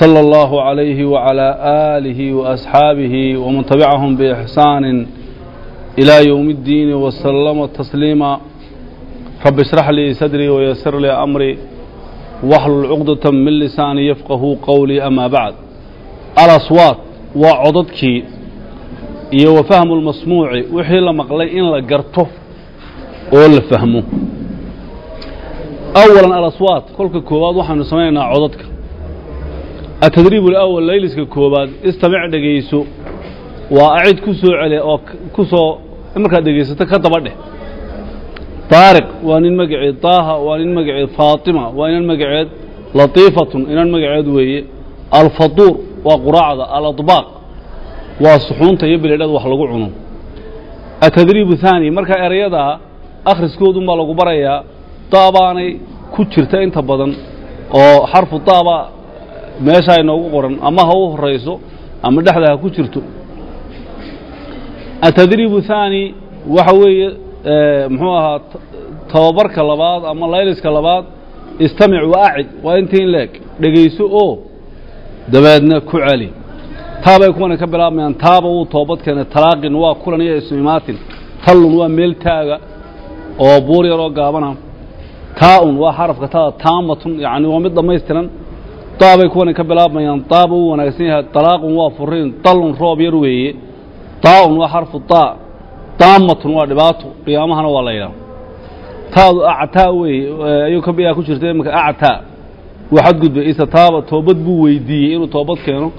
صلى الله عليه وعلى آله وأصحابه ومن تبعهم بإحسان إلى يوم الدين وسلم تسليما رب اشرح لي صدري ويسر لي أمري واحلل عقدة من لساني يفقه قولي أما بعد الأصوات وعضدك iyo wa fahmu lmasmuuci wixii la maqlay in la garto oo la fahmo awalan alaswaat kolka koowaad waxaanu samaynaynaa codadka atadriib alawal layliska koowaad istamic dhegayso waa acid ku soo cele oo ku soo markaad dhegaysato ka daba dheh. Taariq waa nin magaceed. Taaha waa nin magaceed. Faatima waa inan magaceed. Latiifatun inan magaceed weeye. Alfaduur waa quraacda. Aladbaaq waa suxuunta iyo biledhada wax lagu cuno. Atadriibu haani marka erayadaa akhriskoodunbaa lagu barayaa. Daabaanay ku jirta inta badan oo xarfu daaba meeshaa inoogu qoran ama ha u horayso ama dhexda ha ku jirto. Atadriibu haani waxa weeye muxuu ahaa tababarka labaad ama layliska labaad istamic wa waa intii in leeg dhegayso oo dabeedna ku celi. Taabay kuwana ka bilaabmayaan taaba wuu toobad keenay talaaqin waa kulan iyo isu imaatin tallun waa meel taaga oo buur yaroo gaabana taa-un waa xarafka tada taamatun yacni waa mid dhammaystiran daabay kuwana ka bilaabmayaan. Daaba wuu wanaagsan yahay talaaqun waa furiin dallun roob yar weeye. Taa-un waa xarfu daa daamatun waa dhibaato qiyaamahana waa la yidhaha taadu actaa weeye ayuu kabiyaa ku jirta imanka actaa waa xadgudbay isa taaba toobad buu weydiiyey inuu toobad keeno.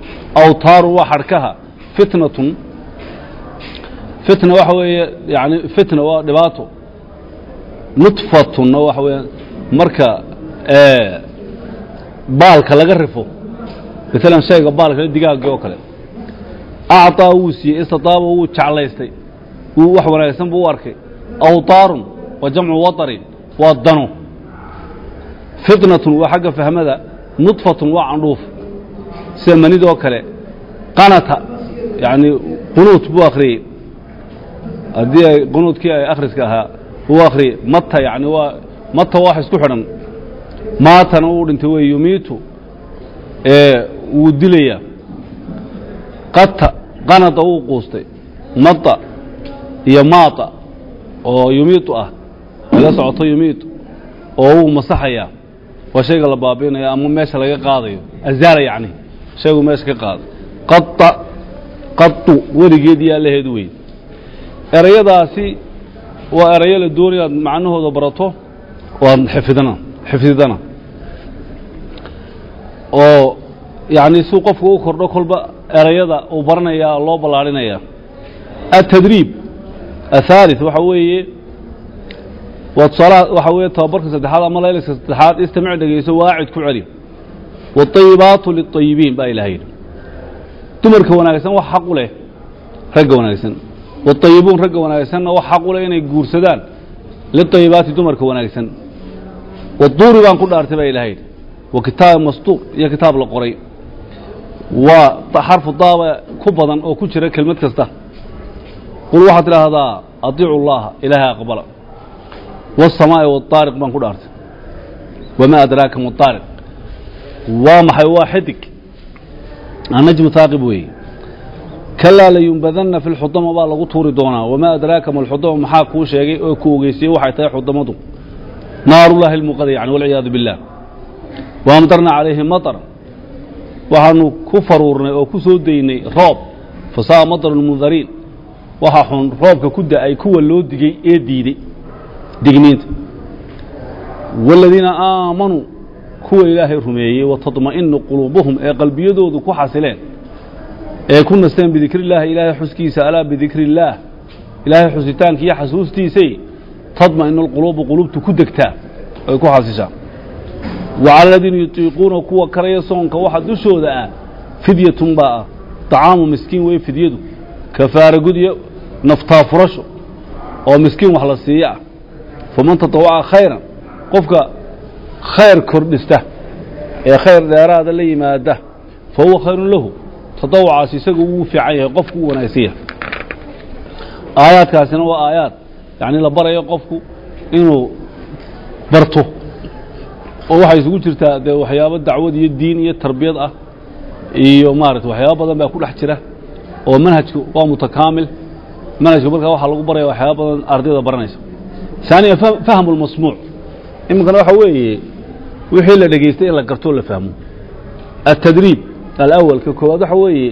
Awtaaru waa xadhkaha fitnatun. Fitna waxa weeye yani fitna waa dhibaato nudfatunna waxa weeye marka baalka laga rifo. Maalan shayga baalka digaagii oo kale. Acطaa wuu siiyey istitaaba wuu jeclaystay wuu wax wanaagsan buu u arkay. Awtaarun waa jamcu waطarin waa dano. Fitnatun waa xagga fahmada nudfatun waa candhuuf. Sida manidoo kale qanata yani qunuut buu akhriyey haddii ay qunuudkii ay akhriska ahaa uu akhriyey mata yani waa mata wax isku xidhan maatana uu dhintay wey yumiitu wuu dilayaa qata qanada wuu quustay. Mata iyo maata oo yumiitu ah laga socoto yumiitu oo wuu masaxayaa. Waa shayga la baabi'inayo ama meesha laga qaadayo azaala yacni shaygu meesha ka qaada qata qatu weligeed yaa laheed wey erayadaasi waa erayo la doonaya aad macnahooda barato oo aad xifdidana oo yacni suu qofku u kordho kolba erayada uu baranayaa loo ballaarhinaya atadriib athaalith waxa weeye waa tusaalaha waxa weeye tababarka saddexaad ama layliska saddexaad istamic dhegayso waacid ku celi waطayibaatu liلطayibiin baa ilaha yidhi dumarka wanaagsan wax xaq u leh ragga wanaagsan waطayibuun ragga wanaagsanna wax xaq u leh inay guursadaan liطayibaati dumarka wanaagsan waduuri baan ku dhaartay baa ilaahay wa kitaab mastuuq iyo kitaab la qoray. Waa xarfu daaba ku badan oo ku jira kelmad kasta. Qul waxaad tidhaahdaa adiicu llaha ilaahay aqbala. Wasamaa'i waaariq baan ku dhaartay. Wamaa adraaka maaariq waa maxay waa xidig? Annajmu haaqib weeye. Kalaa layumbadanna fi lxudama baa lagu tuuri doonaa. Wamaa adraaka malxudama maxaa kuu sheegay? Oo ku ogeysiyey waxay tahay xudamadu naarullahi اlmuqada yani walciyaadu biاllah waamtarna calayhim maطra waxaanu ku faruurnay oo ku soo daynay roob fasa'a maطru اlmundariin waxa xun roobka ku da'ay kuwa loo digey ee diidey digniinta wاladiina aamanuu kuwa ilaahay rumeeyey watadma'inu quluubuhum ee qalbiyadoodu ku xasileen ee ku nasteen bidikri اllaahi ilaahay xuskiisa alaa bidikri اllaah ilaahay xusitaanka iyo xasuustiisay tadma'inu اlquluubu quluubtu ku degtaa ay ku xasishaa wa cala aladiina yutiiquuna kuwa karaya soonka waxa dushooda ah fidyatun baa ah طacaamu miskiin wey fidyadu. Kafaara gud iyo naftaa furasho oo miskiin wax la siiyo ah. Faman tatawaca khayran qofka khayr kordhista ee khayr dheeraada la yimaada fa huwa khayrun lahu. Tadawucaas isaga wuu fiican yahay qofku u wanaagsan yahay. Aayaadkaasina waa aayaad yacni la barayo qofku inuu barto oo waxay isugu jirtaa dee waxyaabo dacwad iyo diin iyo tarbiyad ah iyo maarata waxyaabo badan baa ku dhex jira oo manhajku waa mutakaamil manhajku markaa waxaa lagu baraya waxyaaba badan ardayda baranaysa ثaaniya fahmu اlmasmuuc iminkana waxa weeye wixii la dhegaystay in la gartoo la fahmo التdriib alأwl ka koowaad waxa weeye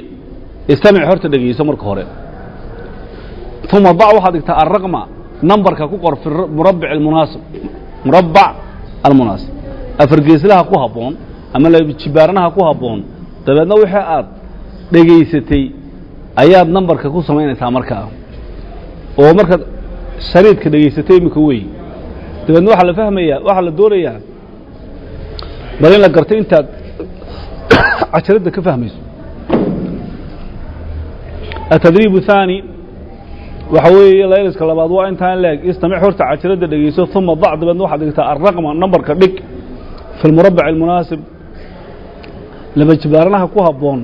istamic horta dhegayso marka hore ثuma dac waxaad dhigtaa alraqma numberka ku qor fi murabac almunaasib. Murabbac almunaasib. Afargeeslaha ku habboon ama lajibaaranaha ku habboon dabeedna wixii aad dhegaysatay ayaad nambarka ku samaynaysaa markaa oo markaad shariidka dhegaysatay iminka wey dabeedna waxaa la fahmayaa waxaa la doonayaa bal in la garto intaad casharadda ka fahmayso. Atadriib haani waxa weeye layliska labaad waa intaan leeg istamic horta cajaradda dhegayso uma dac dabeedna waxaad dhigtaa alraqma numberka dhig fi lmurabac اlmunaasib laba jibaaranaha ku habboon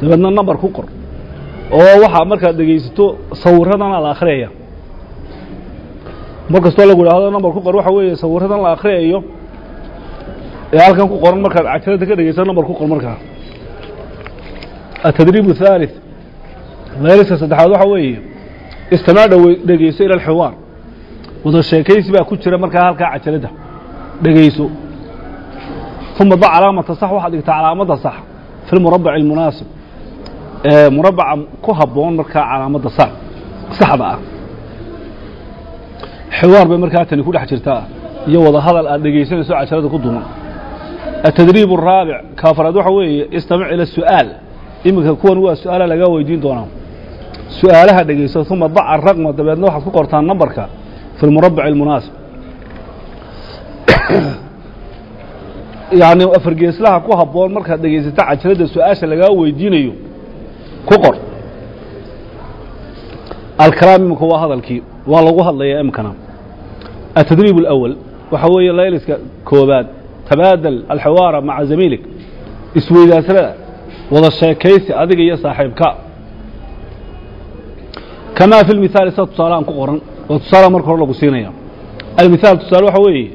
dabeedna number ku qor oo waxaa markaad dhegaysato sawiradan la akhriyaya mar kastoo lagu idhaahdo number ku qor waxa weeye sawiradan la akhriyayo ee halkan ku qoran markaad cajaradda ka dhegayso number ku qor markaa atadriib الثالث layliska saddexaad waxa weeye istamaa dhegeyso ila alxiwaar wada sheekaysi baa ku jira markaa halkaa cajaladda dhegayso uma da calaamata sax waxaad dhigtaa calaamadda sax. Fi lmurabac almunaasib. Murabaca ku habboon markaa calaamadda sax. Saxda ah. Xiwaar bay markaa tani ku jirtaa. Iyo wada aad dhegaysanayso cajalada ku duuman. Atadriib araabic kaafaraad waxa weeye istamic ila su'aal. Iminka kuwan waa su'aala lagaa weydiin doonaa su-aalaha dhegayso uma dac araqma dabeedna waxaad ku qortaan numberka fi lmurabac اlmunaasib yani afargeeslaha ku habboon markaad dhegaysata cajaladda su-aasha lagaa weydiinayo ku qor alkalaam imika waa hadalkii waa lagu hadlaya imikana atadriib اlأwal waxa weeye layliska koobaad tabaadal alxiwaara maca zamiilik isweydaasrada wada sheekaysi adiga iyo saaxiibka kamaa fi lmithaali sida tusaalahan ku qoran oo tusaalaha marka hore lagu siinaya almithaal tusaale waxa weeye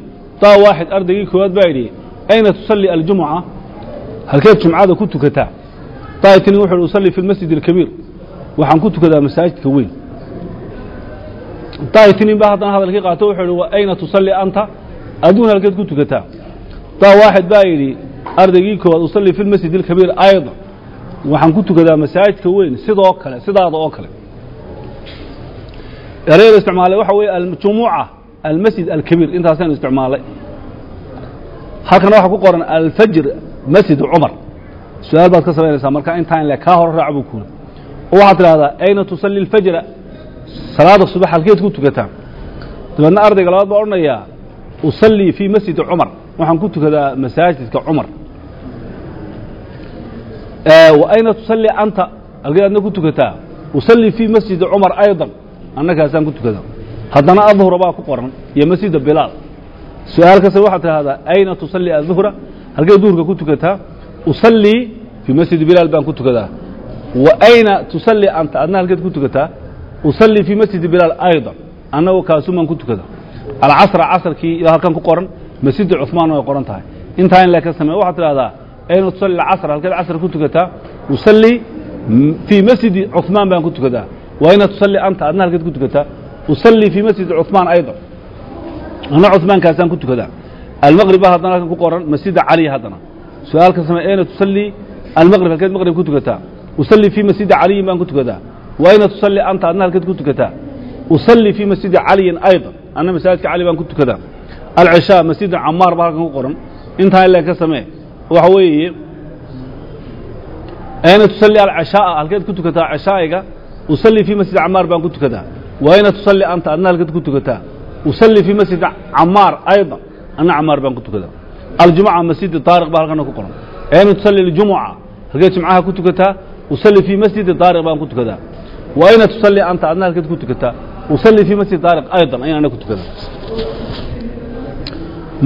daa waaxid ardaygii koowaad baa yidhi ayna tusalli aljumuca halkeed jumcada ku tukataa daitinin wuxu uhi usalli fi lmasjid alkabiir waxaan ku tukadaa masaajidka weyn daitinin baa haddana hadalkii qaato wuxuu ihi ayna tusalli anta adduun halkeed ku tukataa daa waaxid baa yidhi ardaygii koowaad usalli fi lmasjid alkabiir ayda waxaan ku tukadaa masaajidka weyn sidoo kale sidaada oo kale ereyada isticmaalay waxa weeye aljumuca almasjid alkabiir intaasaynu isticmaalay. Halkana waxaa ku qoran alfajr masjid cumar su'aal baad ka samaynaysaa marka intaan le kaa hore raac buu kuuli oo waxaad tidhahdaa ayna tusalli alfajra? Salaada subax halkeed ku tukataa dabeedna ardayga labaad baa odhanayaa usallii fii masjidi cumar waxaan ku tukadaa masaajidka cumar wa ayna tusalli anta? Halkeed ku tukataa usallii fii masjidi cumar ayضا annakaasaan ku tukadaa haddana adhura baa ku qoran iyo masjida bilaal su-aal kasta waxaad tidhahdaa ayna tusalli aلظuhra halkeed duhurka ku tukataa usallii fii masjidi bilaal baan ku tukadaa wa ayna tusalli anta adna halkeed ku tukataa usallii fii masjidi bilaal ayضا annago kaasumaan ku tukada alcasra casrkii baa halkan ku qoran masjida cuثmaan way qoran tahay intaa in leka samey waxaad tidhahdaa ayna tusalli casr halkeed casr ku tukataa usallii fii masjidi cuثmaan baan ku tukadaa waa inaad tusalli anta adna halkeed ku tukataa usallii fii masjidi cumaan aydan anna cumaankaasaan ku tukadaa almaqrib ba haddana halkan ku qoran masjida caliya haddana. Su'aalka samee eena tusalli almaqrib halkeed maqrib ku tukataa usallii fii masjidi caliyin baan ku tukadaa waa inaad tusalli anta adna halkeed ku tukataa usallii fii masjidi caliyin aydan anna masaajidka cali baan ku tukadaa alcishaa masjida camaar baa halkan ku qoran. Intaan ilaa ka samee waxa weeye eena tusalli alcishaaa halkeed ku tukataa cishaaiga usallii fii masjid camaar baan ku tukadaa wa ayna tusalli anta adna halkeed ku tukataa usallii fii masjid camaar ayضا anna camaar baan ku tukadaa aljumuca masjidi daariq baa halkana ku qoran ayna tusalli اljumuca halkeed jimcaha ku tukataa usallii fii masjidi daariq baan ku tukadaa wa ayna tusalli anta adna halkeed ku tukataa usalli fii masjid daariq aydan ayaan ana ku tukada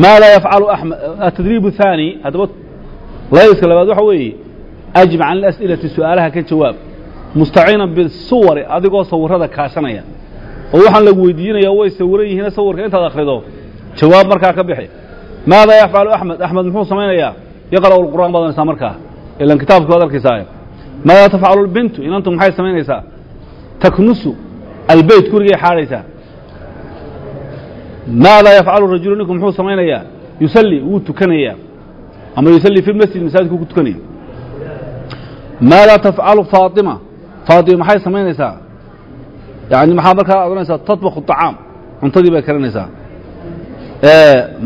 maada yafcalu axmed atadriib الثaanي haddaba layska labaad waxa weeye ajib can اlas'ilati su'aalaha ka jawaab mustaciina bisuwari adigoo sawirada kaashanaya. Oo waxaan lagu weydiinaya way sawiran yihiin sawirka intaad akhrido. Jawaab markaa ka bixi. Maada yafcalu axmed? Axmed muxuu samaynayaa? Yaqra'u اlqur'aan baad anaysaa markaa. Ilan kitaabki waad arkaysaa maada tafcalu اlbintu inantu maxay samaynaysaa? Taknusu albeyt gurigay xaadhaysaa maada yafcalu rajulu ninku muxuu samaynayaa? Yusalli wuu tukanayaa. Ama yusalli fi masjid masaajidku ku tukanaya maada tafcalu faatima faatima maxay samaynaysaa yani maxaa markaa odhanaysaa tatbaku طacaam cuntadii bay karinaysaa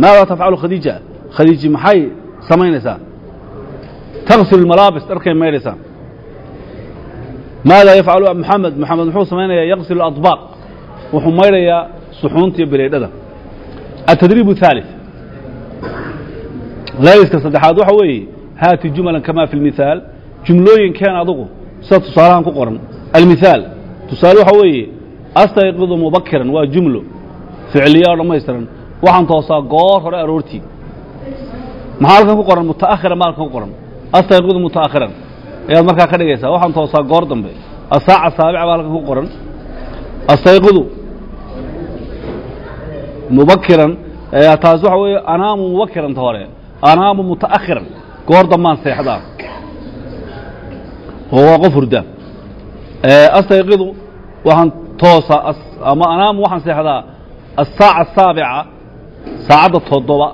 maada tafcalu khadiija khadiiji maxay samaynaysaa taksilu اlmalaabis dharkay maydhaysaa maada yafcalu moxamed moxamed muxuu samaynayaa yaqsilu aطbaaq wuxuu maydhayaa suxuunta iyo bileedhada التdريب الثالث layska saddexaad waxa weeye haati jumla kama fi الmiثaal jumlooyinkeen adugu sida tusaalahan ku qoran. Almiثaal tusaale waxa weeye astayqidu mubakiran waa jumlo ficliya oo dhammaystiran. Waxaan toosaa goor hore aroortii. Maxaa halkan ku qoran? Mutaakhiran baa halkan ku qoran. Astayqidu mutaakhiran ayaad markaa ka dhigaysaa. Waxaan toosaa goor dambe. Asaaca saabica baa halkan ku qoran. Astayqidu mubakiran taas waxa weeye anaamu mubakiranta hore. Anaamu mutaakhiran goor dambaan seexdaa oo waa qof hurda. Astayqidu waxaan toosa ama anaamu waxaan seexdaa asaaca asaabica saacadda toddoba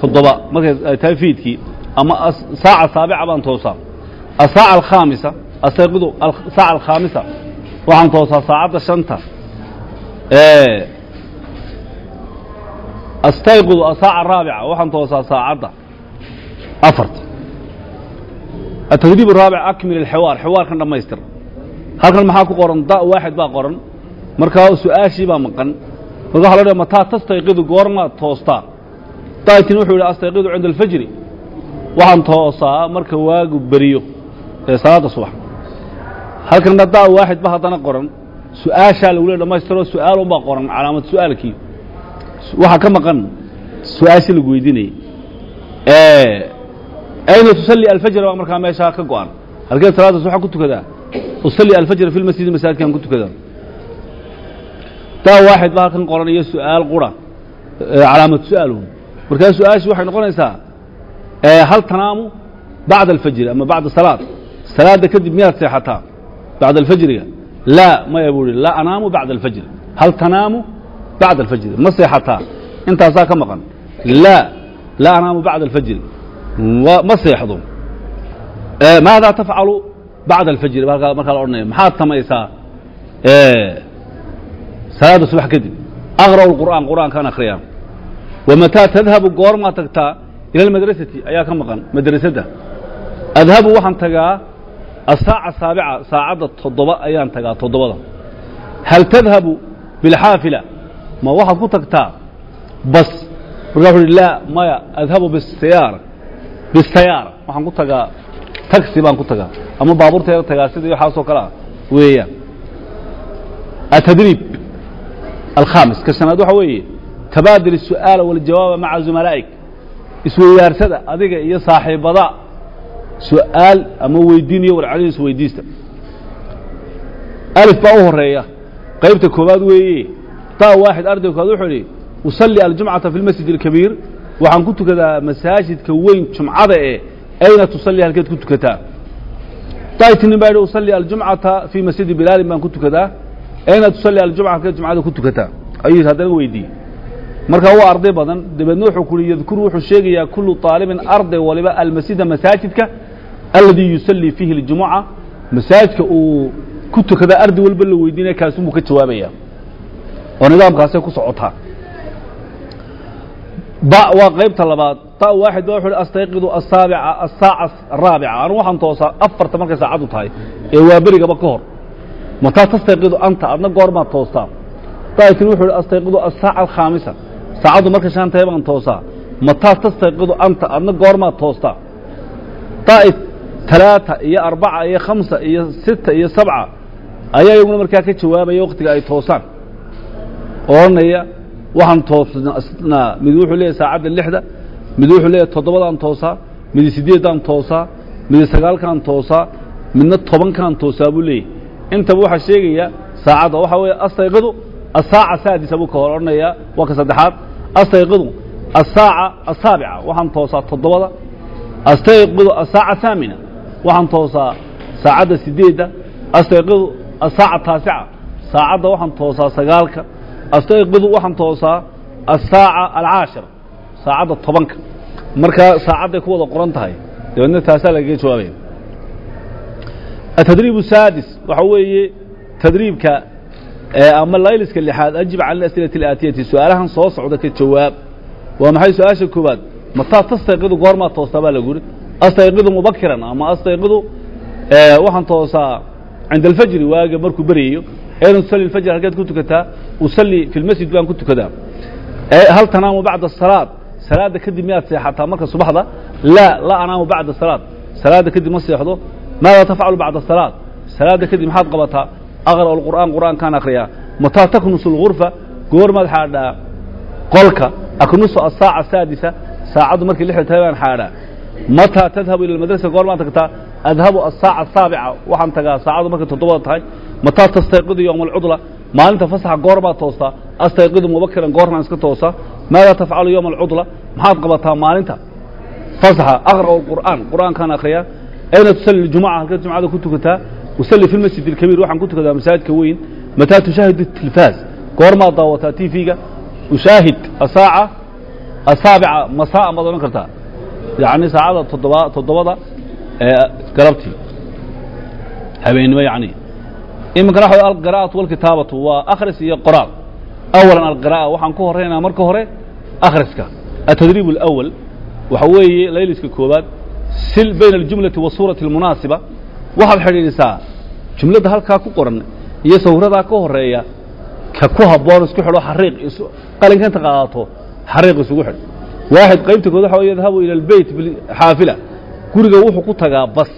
toddoba markay ay tahay fiidkii ama saaca saabica baan toosaa asaaca alkhaamisa astayqidu saaca alkhaamisa waxaan toosaa saacadda shanta. Astayqidu asaaca araabica waxaan toosaa saacadda afarta atadriib araabic akmil alxiwaar xiwaarkan dhammaystir halkan maxaa ku qoran da waaxid baa qoran markaa su'aashii baa maqan marka waxa lo mataa tastayqidu goormaad toostaa daatin wuxuu yidhi astayqidu cinda alfajri waxaan toosaa marka waagu beriyo ee salaadda subax halkanna da waaxid ba haddana qoran su'aashaa lagu le dhamaystiroo su'aal unbaa qoran calaamad su'aalkii waxaa ka maqan su'aashii lagu weydiinayay ayna tusalli alfajr baa markaa meeshaa ka go-an halkeed salaada subaxa ku tukadaa usalli alfajr fi lmasjidi masaajidkaan ku tukadaa daa waaxid baa halkan qoran iyo su'aal qura calaamad su'aalun markaa su'aashii waxay noqonaysaa hal tanaamu bacda alfajri ama bacda salaad salaadda kadib miyaad seexataa bacda alfajriga laa maya buu ihi laa anaamu bacda alfajri hal tanaamu bacda alfajri ma seexataa intaasaa ka maqan laa laa anaamu bacda alfajri ma seexdo maadaa tafcalu bacda alfajri markaa la odhanaya maxaad samaysaa salaadda subax kadib aqra'u lqur'aan qur'aankaan akhriyaa wamataa tadhabu goormaa tagtaa ila almadrasati ayaa ka maqan madrasadda adhabu waxaan tagaa asaaca saabica saacadda toddoba ayaan tagaa toddobada hal tadhabu bilxaafila ma waxaad ku tagtaa bas laa maya adhabu bisiyaara bisayaara waxaan ku tagaa taxi baan ku tagaa ama baabuurteeda tagaa sidii waxaasoo kale ah weeyaan atadriib alkhaamis ka shanaad waxa weeye tabaadil الsu'aala wاljawaaba maca zumalaa'ik isweydaarsada adiga iyo saaxiibada su'aal ama weydiin iyo warcelin isweydiista alif baa u horeeya qaybta koowaad weeye taa waaxid ardaykood wuxuu idhi usalli aljumcata fi اlmasjid اlkabiir waxaan ku tukadaa masaajidka weyn jumcada ee ayna tusalli halkeed ku tukataa. Daitinin baa yidhi usalli aljumcata fii masjidi bilaalin baan ku tukadaa. Ayna tusalli aljumca halkeed jumcada ku tukataa. Ayuu haddana weydiiyey markaa waa arday badan dabeedna wuxuu ku yadkuru wuxuu sheegayaa kullu طaalibin arday waliba almasjida masaajidka aladii yusallii fiihi اljumuca masaajidka uu ku tukadaa arday walba la weydiinaya kaasunbuu ka jawaabaya oo nidaamkaasay ku socotaa ba waa qaybta labaad. Ta waaxid ba wuxu uhi astayqidu asaabica asaaca araabica anu waxaan toosaa afarta markay saacaddu tahay ee waa ka hor. Mataa tastayqidu anta adna goormaad toostaa. Daa'itin wuxuu uhi astayqidu asaaca alkhaamisa. Saacaddu markay shan tahay baan toosaa mataa tastayqidu anta adna goormaad toostaa. Daa'if talaata iyo arbaca iyo khamsa iyo sita iyo sabca ayaa iyaguna markaa ka jawaabaya wakhtiga ay toosaan. Odhanaya waxaan toosnaa mid wuxuu leeyahy saacadda lixda mid wuxuu leeyahy toddobadaan toosaa mid siddeeddaan toosaa mid sagaalkaan toosaa midna tobankaan toosaa buu leeyahy intaba waxaa sheegaya saacadda waxaa weeye astayqidu asaaca saadisa buu ka hor odhanayaa waa ka saddexaad. Astayqidu asaaca asaabica waxaan toosaa toddobada. Astayqidu asaaca haamina waxaan toosaa saacadda sideedda astayqidu asaaca taasica saacadda waxaan toosaa sagaalka astayqidu waxaan toosaa asaaca alcaashira saacadda tobanka. Markaa saacadday ku wada qoran tahay dabeedna taasaa lagaga jawaabaya atadriib saadis waxa weeye tadriibka ama layliska lixaad ajib can asilati اlaatiyati su'aalahan soo socda ka jawaab. Waa maxay su'aasha koowaad? Mataa tastayqidu goormaa toostaa baa lagu astayqidu mubakiran ama astayqidu waxaan toosaa cinda alfajri waaga markuu beryayo ayna tusalli alfajr halkeed ku tukataa usalli fi lmasjid baan ku tukadaa hal tanaamu bacda asalaad salaadda kadib miyaad seexataa? Marka subaxda laa la anaamu bacda asalaad salaadda kadib ma seexdo. Maada tafcalu bacda asalaad salaadda kadib maxaad qabataa? Aqra' alqur'aan qur'aankaan akhriyaa. Mataa taknusu algurfa goormaad xaadhaa? Qolka aknusu asaaca saadisa saacaddu markay lixda tahay baan xaadhaa. Mataa tadhabu ila almadrasa? Goormaad tagtaa adhabu asaaca asaabica waxaan tagaa saacaddu markay toddobada tahay mataa tastayqidu yowma alcudla maalinta fasaxa goormaad toostaa astayqidu mubakiran goornaan iska toosaa maada tafcalu yowma alcudla maxaad qabataa maalinta fasaxa aqra'u alqur'aan qur'aankaan akhriyaa ayna tusalli ljumuca halkeed jumcada ku tukataa usalli fi lmasjid alkabiir waxaan ku tukadaa masaajidka weyn mataa tushaahidu tilfaas goormaad daawataa t v-ga ushaahid asaaca asaabica masaa'a maad odhan kartaa yacni saacada toddoba toddobada galabtii habeennimo yacni. Iminkana waxa alqira'atu walkitaabatu waa akhris iyo qoraal. Awalan alqira'a waxaan ku horraynaa marka hore akhriska. Atadriib alawal waxa weeye layliska koobaad sil bayna aljumlati wasuurati almunaasiba. Waxaad xidhiidhisaa jumladda halkaa ku qoran iyo sawiradaa ka horreeya ka ku habboon isku xidho xariiq qalinka inta qaadato xariiq isugu xidh. Waaxid qaybta kood waxa wey yadhabu ila albeyt xaafila guriga wuxuu ku tagaa bas.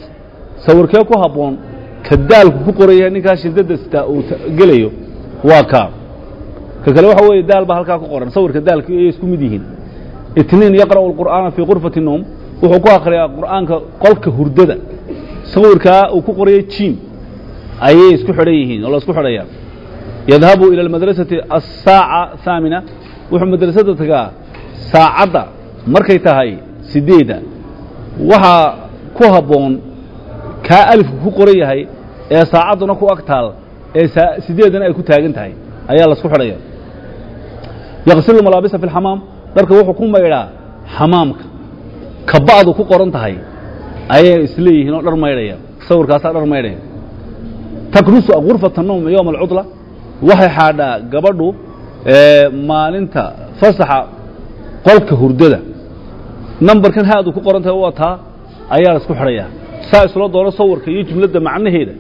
Sawirkee ku habboon ka daalku ku qoraya ninkaa shidada sitaa uu gelayo waa kaa. Ka kale waxa weeye daal baa halkaa ku qoran. Sawirka daalka ayay isku mid yihiin. Itniin yaqra'u alqur'aana fii qurfati noom wuxuu ku akhriyaa qur'aanka qolka hurdada. Sawirkaa uu ku qorayo jiim. Ayay isku xidhan yihiin oo la isku xidhayaa. Yadhabu ila almadrasati asaaca haamina wuxuu madrasada tagaa saacadda markay tahay sideedda waxaa ku habboon kaa alifku ku qoran yahay ee saacadduna ku ag taal ee sideeddana ay ku taagan tahay. Ayaa la isku xidhaya. Yaqsilu malaabisa fi lxamaam dharka wuxuu ku maydhaa xamaamka. Ka ba'du ku qoran tahay ayay isleeyihiin oo dhar maydhaya sawirkaasaa dhar maydhaya taknusu gurfata nawm yowma alcudla waxay xaadhaa gabadhu maalinta fasaxa qolka hurdada nambarkan haadu ku qoran tahay waa taa ayaa la isku xidhayaa saa isla doono sawirka iyo jumladda macnaheeda.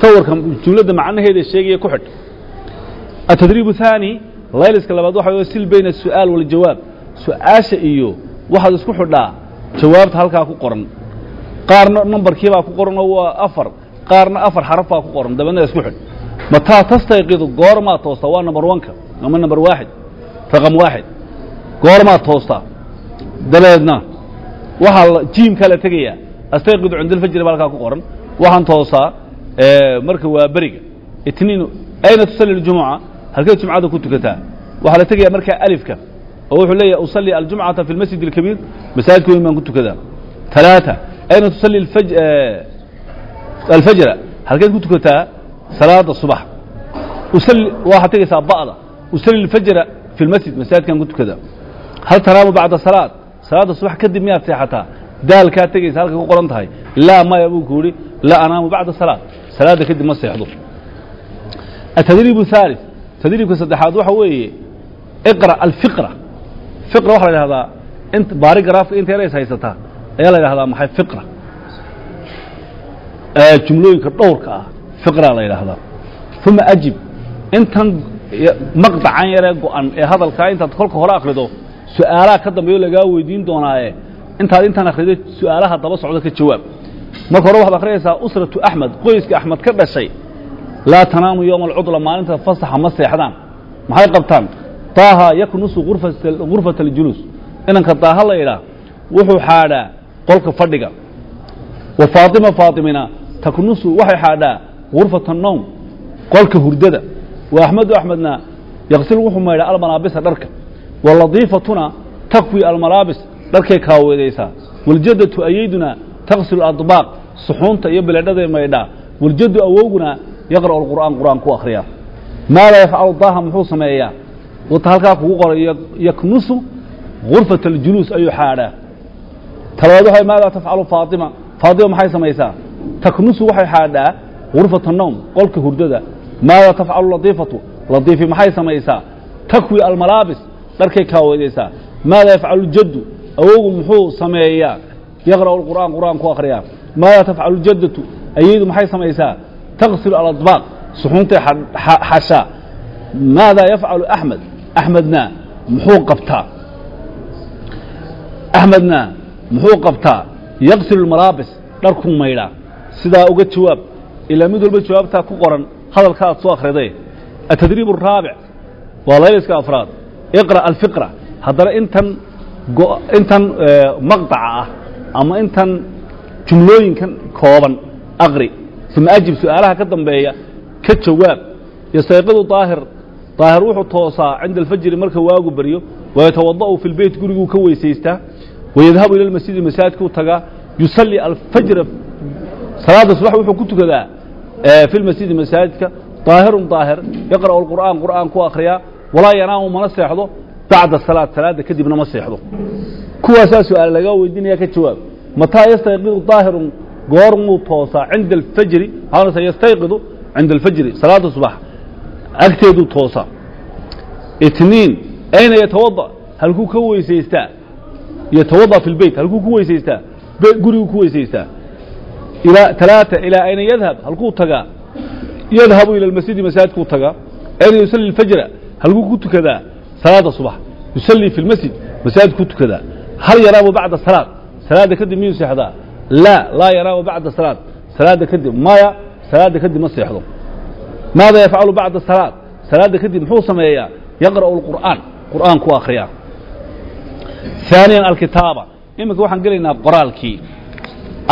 Sawirka jumladda macnaheeda sheegaya ku xidh. Atadriib thaani layliska labaad waxa sil bayna asu'aal waljawaab su'aasha iyo waxaad isku xidhaa jawaabta halkaa ku qoran. Qaarna nambarkiibaa ku qoran oo waa afar. Qaarna afar xaraf baa ku qoran dabeedna isku xidh. Mataa tastayqidu goormaad toostaa waa number wanka ama number waaxid raqam waaxid goormaad toostaa dabeedna waxaa jiimkaa la tegayaa astayqidu cinda alfajri baa halkaa ku qoran waxaan toosaa marka waa beriga itniin ayna tusalli اljumuca halkeed jumcada ku tukataa waxaa la tegayaa markaa alifka oo wuxuu leeyahay usalli aljumcata fi اlmasjid اlkabiir masaajidka weyn baan ku tukadaa ثalaaثa ayna tusalli alfajra halkeed ku tukataa salaada subax usalli waxaad tegaysaa ba'da usalli alfajra fi اlmasjid masaajidkaan ku tukadaa hal tanaamu bacda salaad salaadda subax kadib miyaad seexataa daalkaa tegaysa halka ku qoran tahay laa maya buu ku yidhi laa anaamu bacda salaad salaadda kadib ma seexdo atadriib الثالث tadriibka saddexaad waxa weeye iqra alfiqra fiqra waxaa la idhahdaa int baarigraafka inta yarays haysataa ayaa la idhahdaa maxay fiqra jumlooyinka dhowrka ah fiqraa la yidhaahdaa uma ajib intan maqdacan yaree go-an ee hadalkaa intaad kolka hore akrido su'aalaha ka dambeeyo lagaa weydiin doonaaye. Intaad intaan akhrido su'aalaha daba socdo ka jawaab. Marka hore waxaad akhriyaysaa usratu axmed qoyska axmed ka dhashay. Laa tanaamu yowma alcudla maalinta fasaxa ma seexdaan. Maxay qabtaan? Taaha yaknusu gurfata aljuluus inanka daaha la yidhaah wuxuu xaadhaa qolka fadhiga. Wa faatima faatimina taknusu waxay xaadhaa gurfata الnowm qolka hurdada. Wa axmedu axmedna yaqsil wuxuu maydhaa almalaabisa dharka wa ladiifatuna takwi almalaabis dharkay kaaweedaysaa waljadatu ayayduna taqsilu adbaaq suxuunta iyo biledhaday maydhaa waljadu awowguna yaqra'u alqur'aan qur'aan ku akhriyaa maada yafcalu daaha muxuu sameeyaa? Wata halkaa kugu qoray yaknusu gurfata aljuluus ayuu xaadhaa. Talabaad waxay maada tafcalu faatima? Faatima maxay samaysaa? Taknusu waxay xaadhaa gurfata الnowm qolka hurdada. Maada tafcalu ladiifatu? Ladiifi maxay samaysaa? Takwi dharkay kaaweedaysaa maada yafcalu ljaddu? Awowgu muxuu sameeyaa? Yaqra'u qur'aan qur'aan ku akhriyaa. Maada tafcalu jaddatu ayaydu maxay samaysaa? Taqsilu aladbaaq suxuuntay xashaa maada yafcalu axmed axmedna muxuu qabtaa. Axmedna muxuu qabtaa. Yaqsilu almalaabis dharkuu maydhaa sidaa uga jawaab. Ilaa mid walba jawaabtaa ku qoran. Hadalka aad soo akhriday. Atadriib الraabic waa layliska afraad iqra alfiqra haddana intan intan maqطaca ah ama intan jumlooyinkan kooban aqri uma ajib su'aalaha ka dambeeya ka jawaab yastayqidu daahir daahir wuxuu toosaa cinda alfajri marka waagu baryo wayatawada'u fi lbeyt guriguu ka weysaystaa wayadhabu ila lmasjidi masaajidkuu tagaa yusalli alfajra salaada subax wuxuu ku tukadaa fi lmasjidi masaajidka daahirun daahir yaqra'u alqur'aan qur'aan ku akhriyaa walaa yanaamu mana seexdo bacda salaad salaada kadibna ma seexdo. Kuwaasaa su'aal lagaa weydiinaya ka jawaab. Mataa yastayqidu daahirun goormuu toosaa cinda alfajri waxaa yastayqidu cinda alfajri salaada subax. Agteeduu toosaa. Itniin ayna yatawada halkuu ka weysaystaa. Yatawada fi lbeyt halkuu ku weysaystaa. Guriguu ku weysaystaa. Ilaa talaata ilaa ayna yadhab halkuu tagaa. Yadhabu ila almasjidi masaajidkuu tagaa. Ayna yusalli alfajra halkuu ku tukadaa salaada subax yusallii fi lmasjid masaajid ku tukadaa hal yanaamu bacda salaad salaada kadib miyuu seexdaa? Laa laa yanaamu bacda salaad salaada kadib maya salaada kadib ma seexdo. Maada yafcalu bacda salaad salaada kadib muxuu sameeyaa? Yaqra'u alqur'aan qur'aan ku akhriyaa ثaaniya alkitaaba. Iminka waxaan gelaynaa qoraalkii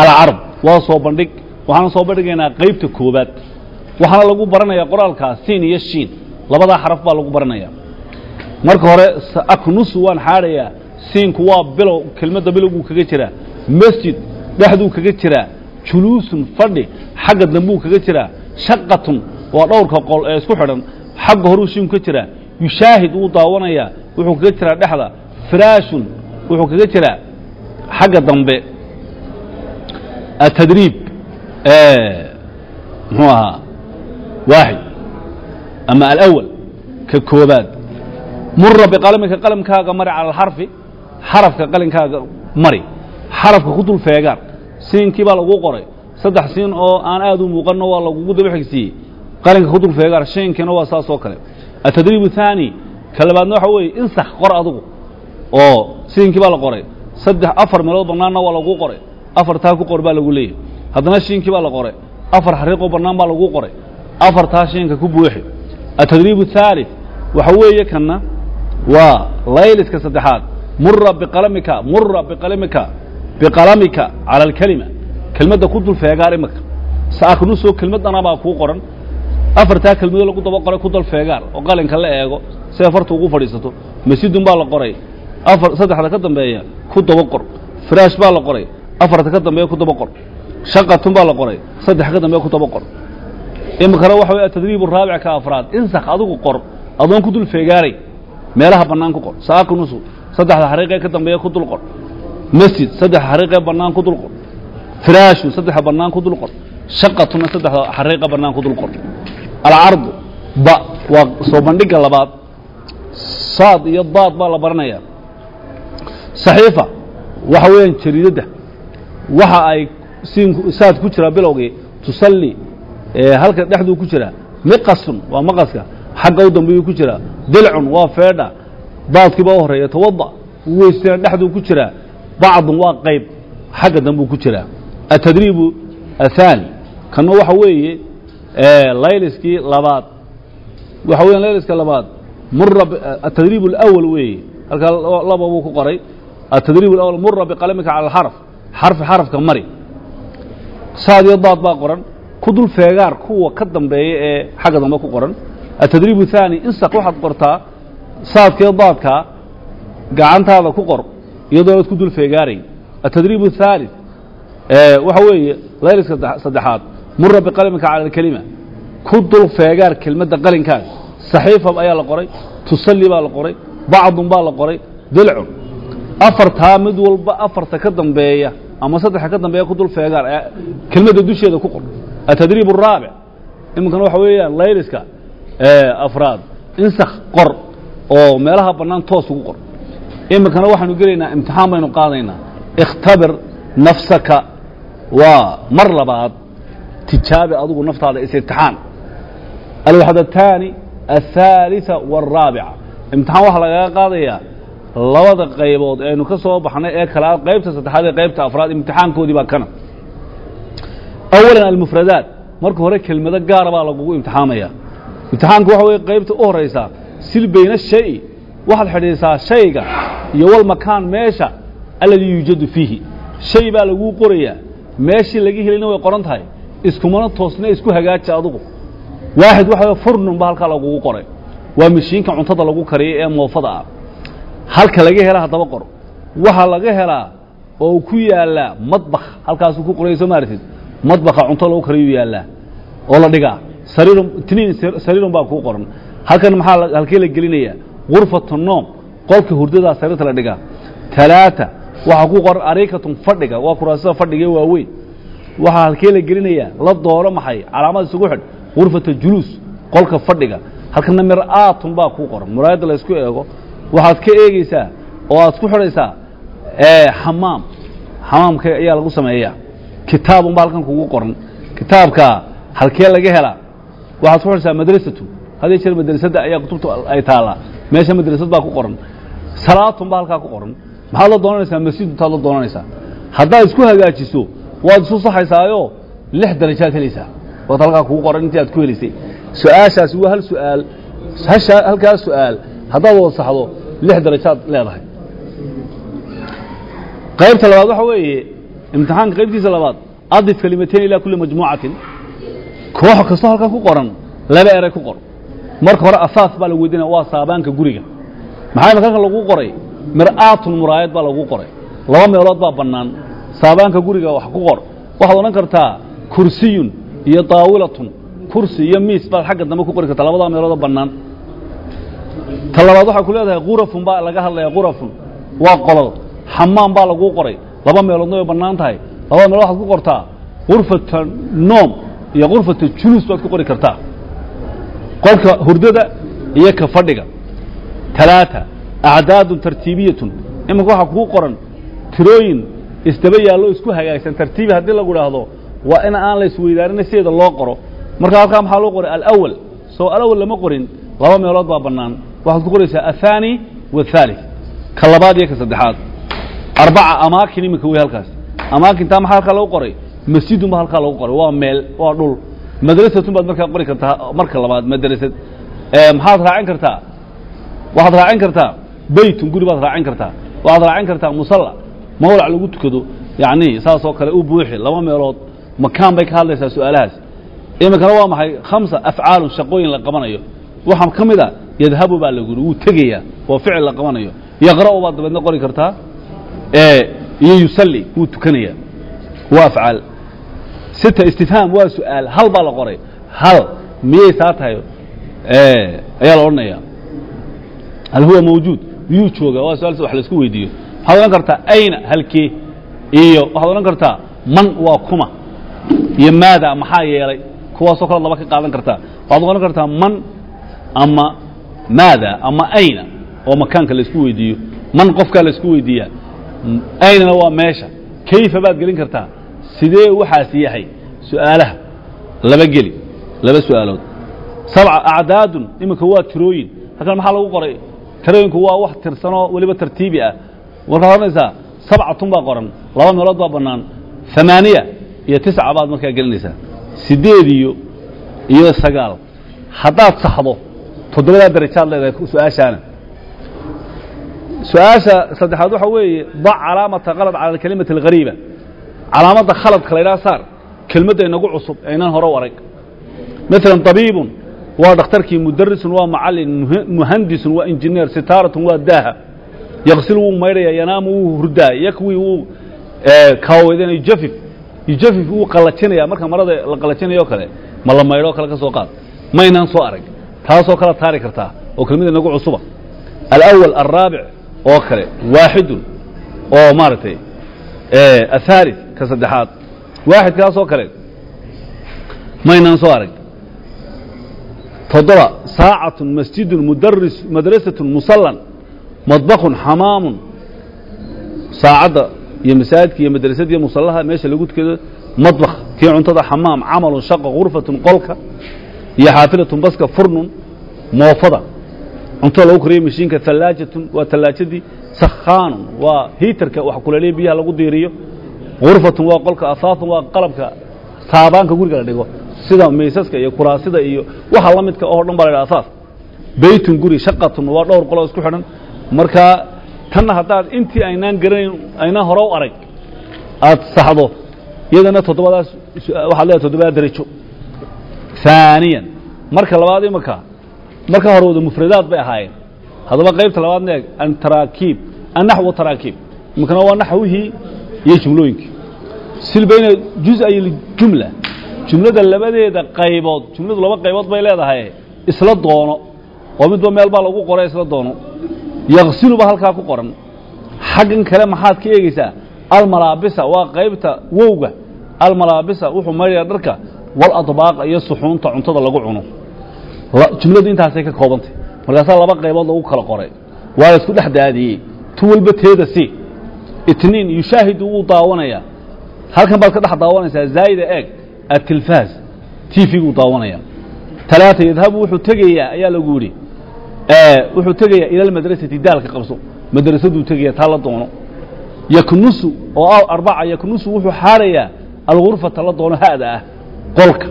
alcarb waa soo bandhig waxaan soo bandhigaynaa qaybta koobaad waxaana lagu baranayaa qoraalkaa siin iyo shiin labadaa xaraf baa lagu baranaya. Marka hore aknusu waan xaadhayaa siinku waa bilow kelmadda bilowguu kaga jiraa masjid dhexduu kaga jiraa juluusun fadhi xagga dambuu kaga jiraa shaqatun waa dhowrka qol ee isku xidhan xagga horuu shiinku ka jiraa yushaahid wuu daawanayaa wuxuu kaga jiraa dhexda firaashun wuxuu kaga jiraa xagga dambe. Atadriib muxuu ahaa waaxid ama alawal ka koobaad mura biqalamika qalamkaaga mari cala alxarfi xarafka qalinkaaga mari xarafka ku dul feegaan siinkii baa lagu qoray saddex siin oo aan aad u muuqanno waa lagugu daba xigsiiyey qalinka ku dul feegaan shiinkiina waa saas oo kale atadriib thaani ka waxa weeye insax qor adugu oo siinkii baa la qoray saddex afar meelood bannaanna waa lagu qoray afartaa ku qor baa lagu leeyahy haddana shiinkii baa la qoray afar xariiqoo bannaan baa lagu qoray afartaa shiinka ku buuxi atadriib الثaalث waxa weeye kanna waa layliska saddexaad mura biqalamika mura biqalamika biqalamika calى اlkelima kelmadda ku dul feegaar imika saaknusoo kelmaddana baa kuu qoran afartaa kelmadoo lagu daba qoray ku dul feegaar oo qalinka la eego si afarta ugu fadhiisato masjidun baa la qoray afar saddexda ka dambeeya ku daba qor firaash baa la qoray afarta ka dambeeya ku daba qor shaqatun baa la qoray saddex ka dambeeya ku daba qor imikana waxa wey atadriib raabic ka afraad. Insak adigu qor adoon ku dul feegaaray. Meelaha bannaan ku qor. Saakinusu saddexda xariiqee ka dambeeya ku dul qor. Masjid saddexa xariiqee bannaan ku dul qor. Firaashun saddexa bannaan ku dul qor. Shaqatuna saddexda xariiqa bannaan ku dul qor. Alcardu ba waa soo bandhigga labaad. Saad iyo daad baa la baranaya. Saxiifa waxa weeyaan jariidadda waxa ay siinku saad ku jiraa bilowgii tusalli halka dhexduu ku jiraa miqasun waa maqaska xagga u dambeeyuu ku jiraa dilcun waa feedha daadkii baa u horeeya tawada weysina dhexduu ku jiraa bacdun waa qayb xagga dambuu ku jiraa atadriibu athaani kanna waxa weeye layliskii labaad waxa weeyaan layliska labaad mura atadriib اlأwl weeye halkaa laba buu ku qoray atadriib اlأwl mura biqalamika cala alxarf xarfi xarafka mari saad iyo daad baa qoran ku dul feegaar kuwa ka dambeeya ee xagga dambe ku qoran atadriib الثaanي insaq waxaad qortaa saadkaiyo daadkaa gacantaada ku qor iyadoo aad ku dul feegaarayn atadriib الثaalث waxa weeye layliska saddexaad mura biqalamika cala اlkelima ku dul feegaar kelmadda qalinkaaga saxiifa ayaa la qoray tusalli baa la qoray bacdun baa la qoray dilcun afartaa mid walba afarta ka dambeeya ama saddexa ka dambeeya ku dul feegaar kelmadda dusheeda ku qor atadriib الraabic iminkana waxa weeyaan layliska afraad insakh qor oo meelaha bannaan toos ugu qor iminkana waxaanu gelaynaa imtixaan baynu qaadaynaa ikhtabir nafsaka waa mar labaad tijaabi adugu naftaada is-imtixaan alwaxdataani aلثaaliثa wالraabica imtixaan waxaa lagaga qaadayaa labada qaybood aynu ka soo baxnay ee kala qaybta saddexaad ee qaybta afraad imtixaankoodii baa kana awalan almufradaat marka hore kelmado gaara baa lagugu imtixaamaya imtixaanku waxa weye qaybta u horaysaa sil bayna shay waxaad xidhiisaa shayga iyo walmakaan meesha alladii yuujadu fiihi shay baa laguu qorayaa meeshii laga helayna way qoran tahay iskumana toosna isku hagaaja adugu waaxid waxa wey furnun ba halkaa lagugu qoray waa mashiinka cuntada lagu kariyay ee moofada ah halka laga hela haddaba qor waxaa laga helaa oo ku yaallaa madbakh halkaasuu ku qoraya soo madbakha cunto lagu kariyuu yaallaa oo la dhigaa. Sariirun sariirun baa kuu qoran. Halkan maxaa halkee la gelinayaa? Gurfatu noom qolka hurdadaa sariirta la dhigaa. Talaata waxaa ku qoran arikatun fadhiga waa kuraasada fadhiga ee waaweyn. Waxaa halkee la gelinayaa la dooro maxay? Calaamad isugu xidh. Gurfata juluus qolka fadhiga. Halkana mir'aatun baa kuu qoran. Muraayadda la isku eego. Waxaad ka eegeysaa oo aad ku xidhaysaa xamaam xamaamka ayaa lagu sameeyaa kitaabun baa halkan kugu qoran. Kitaabka halkee laga helaa waxaad ku xidhaysaa madrasatu. Hadii jeer madrasadda ayaa kutubta ay taallaa meesha madrasad baa ku qoran. Salaatun baa halkaa ku qoran. Maxaad la doonanaysaa? Masjid intaad la doonanaysaa. Haddaad isku hagaajiso waad isu saxaysaayo lix darajaad helaysaa. Waad halkaa kugu qoran intii aad ku helaysay. Su'aashaasi waa hal su'aal. Hasha halkaas su'aal. Haddaad wada saxdo lix darajaad leedahay. Qaybta labaad waxa weeye imtixaanka qaybtiisa labaad adif kalimateen ilaa kulli majmuucatin. Koox kastoo halkan ku qoran laba eray ku qor. Marka hore asaas baa lagu weydiinaya waa saabaanka guriga. Maxaa imakanka lagu qoray? Mir'aatun muraayad baa lagu qoray. Laba meelood baa bannaan. Saabaanka guriga wax ku qor. Waxaad odhan kartaa kursiyun iyo daawilatun kursi iyo miis baad xagga dambe ku qori kartaa labadaa meeloodoo bannaan. Ta labaad waxaa ku leedahay kurafun baa laga hadlaya kurafun waa qolol xamaam baa laguu qoray laba meeloodna way bannaan tahay labada meelood waxaad ku qortaa gurfata noom iyo gurfata juluus baad ku qori kartaa qolka hurdada iyo ka fadhiga talaata acdaadun tartiibiyatun iminka waxaa kuu qoran tirooyin isdaba yaallo isku hagaagsan tartiibi haddii lagu dhaahdo waa in aan la isweydaarin sideeda loo qoro marka halkaa maxaa loo qoray alawal soo alawal lama qorin laba meelood baa bannaan waxaad ku qoraysaa aلثaanي والثالث ka labaad iyo ka saddexaad arbaca amaakin iminka wey halkaas. Amaakintaa maxaa halkaa lagu qoray? Masjidun ba halkaa lagu qoray. Waa meel waa dhul. Madrasatun baad markaa qori kartaa marka labaad madrasad. Maxaad raacin kartaa? Waxaad raacin kartaa? Beytun guri baad raacin kartaa. Waxaad raacin kartaa musalla? Mawlac lagu tukado. Yacni saas oo kale u buuxi laba meelood. Makaan bay ka hadlaysaa su'aalahaas. Iminkana waa maxay? Khamsa afcaalun shaqooyin la qabanayo. Waxaa ka mid a yadhabu baa lagu yidhi wuu tegayaa. Waa ficil la qabanayo. Yaqra'u baad dabeedna qori kartaa iyo yusalli wuu tukanayaa waa afcaal. Sita istifhaam waa su'aal. Hal baa la qoray? Hal. Miyay saa tahay? Ayaa la odhanaya hal huwa mawjuud? Miyuu joogaa. Waa su'aal wax la isku weydiiyo. Waxaad odhan kartaa ayna? Halkee? Iyo waxaad odhan kartaa man waa kuma? Iyo maada maxaa yeelay? Kuwaasoo kale laba ka qaadan kartaa. Waxaad odhan kartaa man ama maada ama ayna? Oo makaanka la isku weydiiyo. Man qofkaa la isku weydiiyaa aynana waa meesha kayfa baad gelin kartaa sidee waxaas yahay su'aalaha laba geli laba su'aalood sabca acdaadun iminka waa tirooyin halkan maxaa lagu qoray tirooyinku waa wax tirsanoo weliba tartiibi ah markaad odhanaysaa sabcatun baa qoran laba meelood baa bannaan amaaniya iyo tisca baad markaa gelinaysaa sideed iyo iyo sagaal haddaad saxdo toddobadaa darajaad leedahay su'aashaana su'aasha saddexaad waxa weeye dac calaamata qalad cala alkalimati alghariiba. Calaamadda khaladka la ydhaha saar kelmadda inagu cusub aynaan hore u arag. Maalan طabiibun waa dhakhtarkii mudarisun waa macalin muhandisun waa injineer sitaaratun waa daaha. Yaqsil wuu maydhaya yanaamu wuu hurdaa yakwi wuu kaaweydana yujafif yujafif wuu qallajinaya marka marada la qallajinayo kale ma la maydho o kale ka soo qaad. Maynaan soo arag. Taasoo kala taari kartaa oo kelmada inagu cusuba. Alأwal alraabic oo kale waaxidun oo maaragtay athaalith ka saddexaad. Waaxidkaasoo kale maynaan soo arag. Toddoba saacatun masjidun mudaris madrasatun musallan madbakun xamaamun saacadda iyo masaajidka iyo madrasadda iyo musallaha meesha lagu tukado madbakh kii cuntada xamaam camalun shaqa gurfatun qolka iyo xaafilatun baska furnun moofada cuntada lagu kariyo mashiinka hallaajatun waa tallaajadii sakhaanun waa hiitarka wax kuleeliya biyaha lagu diiriyo. Gurfatun waa qolka asaafun waa qalabka taabaanka guriga la dhigo. Sida maysaska iyo kuraasida iyo waxa la midka oo dhan baa la asaas beytun guri shaqatun waa dhowr qoloo isku xidhan. Markaa tanna haddaad intii aynaan garanayn aynaan hore u arag aad saxdo iyadana toddobadaas waxaad leedahay toddobada darajo. ثaaniyan marka labaad imaka marka hore wada mufradaad bay ahaayeen. Haddaba qaybta labaadna eeg antaraakiib annaxw taraakiib imikana waa naxwihii iyo jumlooyinkii sil bayna juz-ay jumla. Jumlada labadeeda qaybood jumladu laba qaybood bay leedahay isla doono. Oo midba meel baa lagu qoray isla doono. Yaqsilu ba halkaa ku qoran. Xaggan kale maxaad ka eegeysaa almalaabisa waa qaybta wowga. Almalaabisa wuxuu maydhaya dharka waladbaaqa iyo suxuunta cuntada lagu cuno jumladu intaasay ka koobantay markaasaa laba qaybood lagu kala qoray. Waa la isku dhex daadiyey. Tu walba teeda si. Itniin yushaahidu wuu daawanayaa. Halkan baad ka dhex daawanaysaa zaa'ida eeg atilfaas tvguu daawanaya talaata yadhabu wuxuu tegayaa ayaa lagu yidhi. Wuxuu tegayaa ila almadrasati daalka qabso. Madrasaduu tegaya taa la doono. Yaknusu oo arbaca yaknusu wuxuu xaarayaa algurfata la doono ha'da ah qolka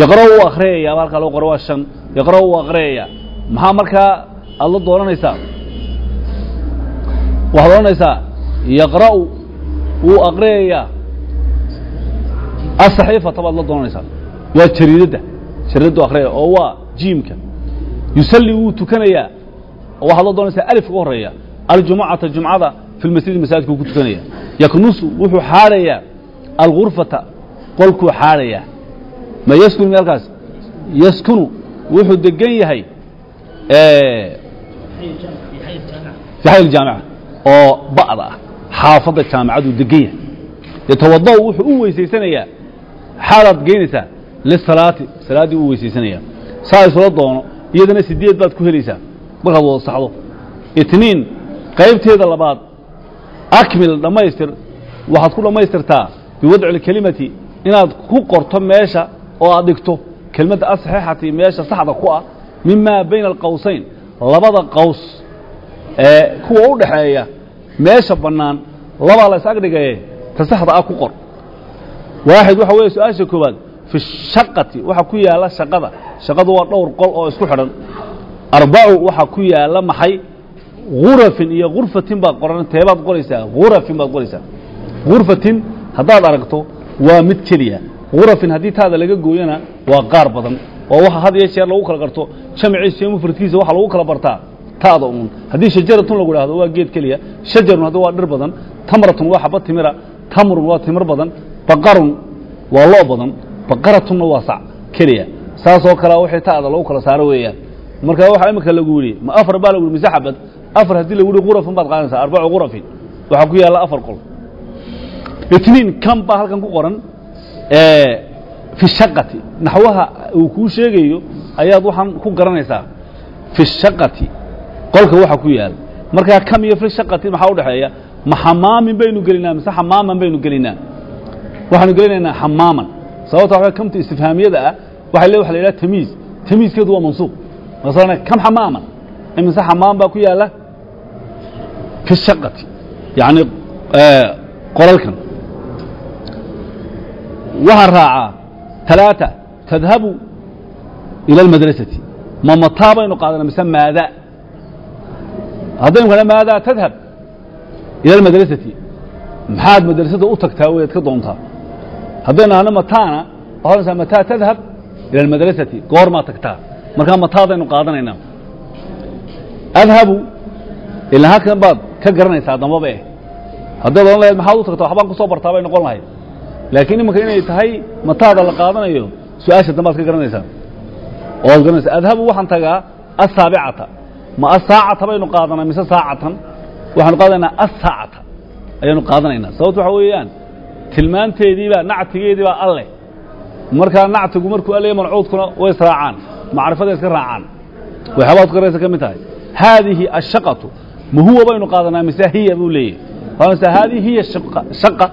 yaqra' uu akhriyaya halkaa loo qoro waa shan. Yaqra' uu akhriyaya maxaa markaa aad la doonanaysaa waxaad odhanaysaa yaqra'u wuu akriyayaa asaxiifata baad la doonanaysaa waa jariidadda jariidaddu akhriyaya oo waa jiimka. Yusalli wuu tukanayaa waxaad la doonaysaa alif uga horreeya. Aljumucata jumcada fi lmasjidi masaajidkuu ku tukanaya. Yaknusu wuxuu xaarayaa. Algurfata qolkuu xaarayaa ma yaskunu meelkaas yaskunu wuxuu degan yahay fi xay jaamica oo ba'da ah xaafadda jaamicaduu degan yahay. Yatawada' wuxuu u weysaysanayaa xaalaad geynaysaa lisalaati salaaddii u weysaysanayaa saa isula doono iyadana sideed baad ku helaysaa. Markaad wada saxdo. Itniin qaybteeda labaad akmil dhammaystir. Waxaad ku dhammaystirtaa biwadci اlkelimati inaad ku qorto meesha oo aad dhigto kelmadda asaxiixati meesha saxda ku ah mima bayna alqowsayn labada qaws ee kuwa u dhaxeeya meesha bannaan labaa la is agdhigaye ta saxda ah ku qor. Waaxid waxa weeye su'aasha koowaad fi shaqati waxa ku yaalla shaqada. Shaqadu waa dhowr qol oo isku xidhan. Arbacu waxaa ku yaalla maxay? Gurafin iyo gurfatin baad qoran teebaad qoraysaa? Gurafin baad qoraysaa. Gurfatin haddaad aragto waa mid keliya gurafin haddii taada laga gooyana waa qaar badan oo waxa had iyo jeer lagu kala garto jamciisa iyo mufradkiisa waxa lagu kala bartaa taada uun. Haddii shajaratun lagu dhahdo waa geed keliya shajarun haddi waa dhir badan tamratun waa xaba timira tamrun waa timir badan baqarun waa loo badan baqaratunna waa sac keliya. Saasoo kalea wixii taada lagu kala saaro weeyaan. Marka waxaa imika lagu yidhi ma afar baa lagu mise xabad. Afar haddii lagu yihi baad qaadanaysaa arbacu gurafin. Waxaa ku yaalla afar qol. Itniin kan baa halkan ku qoran fi shaqati naxwaha uu kuu sheegayo ayaad waxaan ku garanaysaa fi shaqati qolka waxa ku yaal. Markaa kam iyo fi shaqati maxaa udhexeeya ma xamaamin baynu gelinaa mise xamaaman baynu gelinaa waxaanu gelinaynaa xamaaman. Sababta waa kamta istifhaamiyada ah waxay le waxa la yidhaha tamiiz. Tamiizkeedu waa mansuuq masalana kam xamaaman? Imise xamaam baa ku yaalla? Fi shaqati. Yacni qolalkan waxaa raacaa talaata tadhabu ila almadrasati. Ma mataa baynu qaadanaa mise maada? Haddaynu kana maadaa tadhab ila almadrasati. Maxaad madrasada u tagtaa weyaad ka doontaa? Haddaynu nahno mataana waxaad odhanaysaa mataa tadhab ila almadrasati. Goormaa tagtaa? Markaa mataadaynu qaadanaynaa. Adhabu ilaa halkan baad ka garanaysaa dambaba eh haddaad odhan lahayd maxaad u tagtaa? Waxbaan ku soo bartaa bay noqon lahayd laakiin imanka inay tahay mataada la qaadanayo su'aasha dambaad ka garanaysaa. Oo ad garanaysaa adhabu waxaan tagaa asaabicata ma asaacata baynu qaadanaa mise saacatan? Waxaanu qaadanaynaa asaacata ayaanu qaadanaynaa. Sababto waxa weeyaan tilmaanteediibaa nactigeediibaa alleh. Markaa nactigu markuu alley mancuudkuna way israacaan macrifaday iska raacaan. Waxyaabaad garanaysa ka mid tahay haadihi ashaqatu ma huwa baynu qaadanaa mise hiya buu leeyahy haadihi hiya shaqa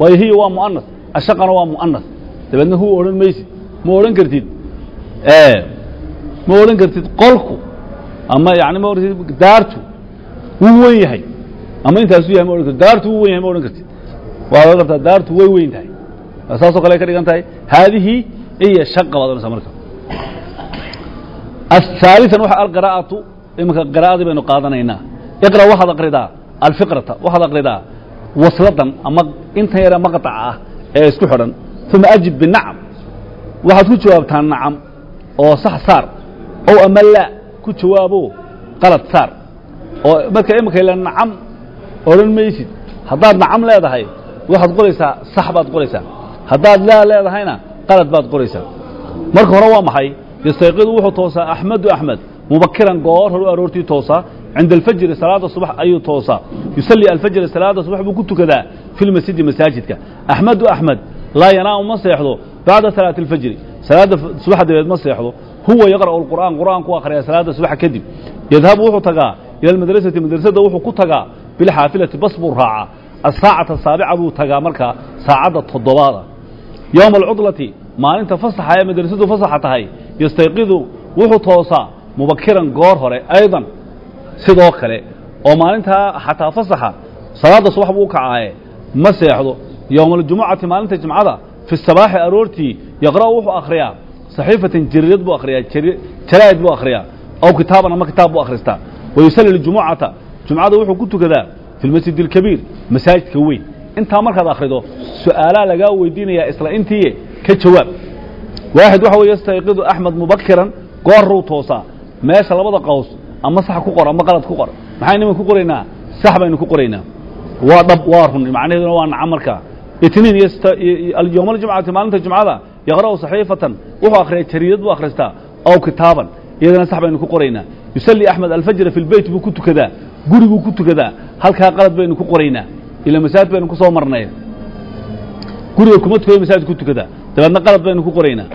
waayo hiya waa mu'anas ashaqana waa mu'anas dabeedna huu odhan maysid. Ma odhan kartid. Ma odhan kartid qolku. Ama yani ma ohan daartu. Wuu wen yahay. Ama intaasuu yahay ma ohan kartid. Daartu wuu wen yahay ma odhan kartid. Waxaad ohan kartaa daartu way weyn tahay. Saasoo kale ka dhigan tahay haadihi iyo shaqa baad odhanaysaa marka. Ahaalian waa alqiraa'atu iminka qiraa'adii baynu qaadanaynaa. Iqra waxaad akridaa alfiqrata waxaad akridaa wasladan ama intan yare maqطaca ah ee isku xidhan. ثuma ajib binacam. Waxaad ku jawaabtaa nacam oo sax saar. Ow ama laa ku jawaabo qalad saar. Oo marka iminka ila nacam odhan maysid. Haddaad nacam leedahay waxaad qoraysaa sax baad qoraysaa. Haddaad laa leedahayna qalad baad qoraysaa. Marka hore waa maxay? Yastayqidu wuxuu toosaa axmedu axmed. Mubakiran goor horu aroortii toosaa. Cinda alfajri salaada subax ayuu toosaa. Yusalli alfajra salaada subax buu ku tukadaa fi lmasjidi masaajidka axmedu axmed laa yanaamu ma seexdo bacda salaati alfajri salaada subax dabeed ma seexdo huwa yaqra'u alqur'aan qur'aanku akhriya salaada subax kadib yadhabu wuxuu tagaa ila almadrasati madrasada wuxuu ku tagaa bilxaafilati bas buu raacaa asaacata saabica buu tagaa markaa saacadda toddobaada yowma alcudlati maalinta fasaxa ee madrasadu fasaxa tahay yastayqidu wuxuu toosaa mubakiran goor hore aydan sidoo kale oo maalintaa xataa fasaxa salaadda subax buu u kacaaye ma seexdo. Yowma aljumucati maalinta jimcada fi sabaaxi aroortii yaqra'u wuxuu akhriyaa. Saxiifatan jaridad buu akhriyaa jaraa'id buu akhriyaa. Aw kitaaban ama kitaab buu akhristaa. Wayusalli ljumucata jumcada wuxuu ku tukadaa fi lmasjid alkabiir masaajidka weyn. Intaa markaad akhrido su'aalaa lagaa weydiinayaa isla intii ka jawaab. Waaxid waxa weye yastayqidu axmed mubakiran goorruu toosaa. Meesha labada qaws ama sax ku qor ama qalad ku qor maxaynu iman ku qoraynaa? Sax baynu ku qoraynaa waa dhab waa run. Macnaheeduna waa nacam markaa itniin yowma aljumcati maalinta jumcada yaqra'u saxiifatan. Wuxuu akhriyaa jariidad buu akhristaa aw kitaaban. Iyadana sax baynu ku qoraynaa yusalli axmed alfajra fi lbeyt buu ku tukadaa guri buu ku tukadaa halkaa qalad baynu ku qoraynaa ila masaajid baynu ku marnay. Guriga kuma tukayo masaajid ku tukadaa dabeedna qalad baynu ku qoraynaa